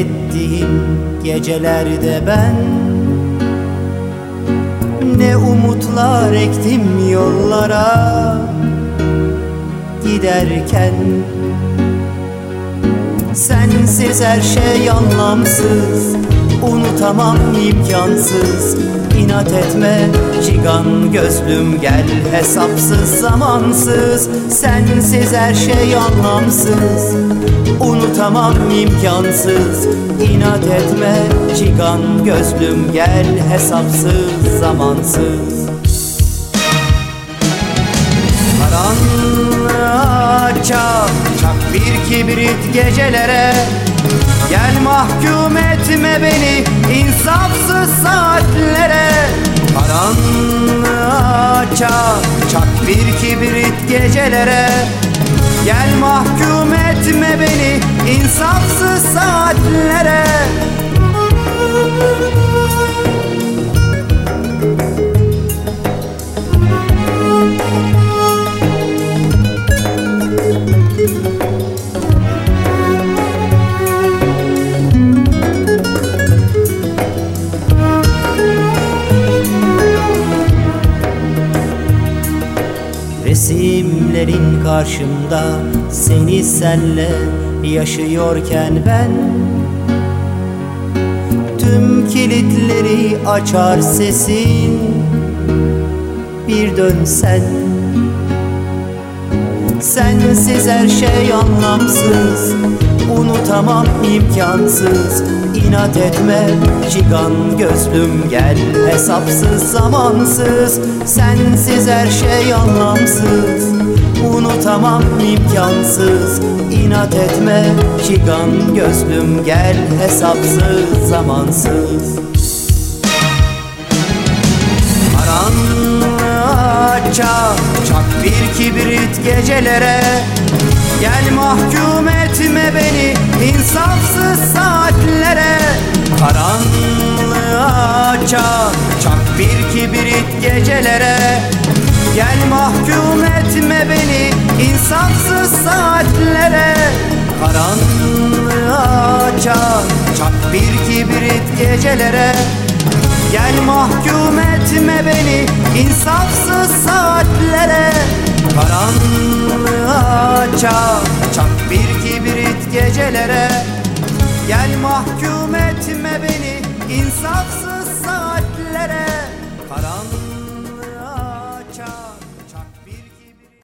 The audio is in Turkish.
ettiğim gecelerde ben Ne umutlar ektim yollara Giderken. Sensiz her şey anlamsız Unutamam imkansız. İnat etme cigan gözlüm gel Hesapsız zamansız. Sensiz her şey anlamsız Unutamam imkansız. İnat etme cigan gözlüm gel Hesapsız zamansız. Karanlığa çak, çak bir kibrit gecelere. Gel mahkum etme beni insafsız saatlere. Karanlığa çak, çak bir kibrit gecelere. Gel mahkum etme beni insafsız saatlere. Resimlerin karşımda seni senle yaşıyorken ben Tüm kilitleri açar sesin. Bir dönsen Sensiz her şey anlamsız. Unutamam imkansız. İnat etme cigan gözlüm gel. Hesapsız zamansız. Sensiz her şey anlamsız. Unutamam imkansız. İnat etme cigan gözlüm gel. Hesapsız zamansız kibrit gecelere. Gel mahkum etme beni insafsız saatlere. Karanlığa çak, çak bir kibrit gecelere. Gel mahkum etme beni insafsız saatlere. Karanlığa çak, çak bir kibrit gecelere. Gel mahkum etme beni insafsız saatlere Karanlığa çak, çak bir kibrit gecelere. Gel mahkum etme beni insafsız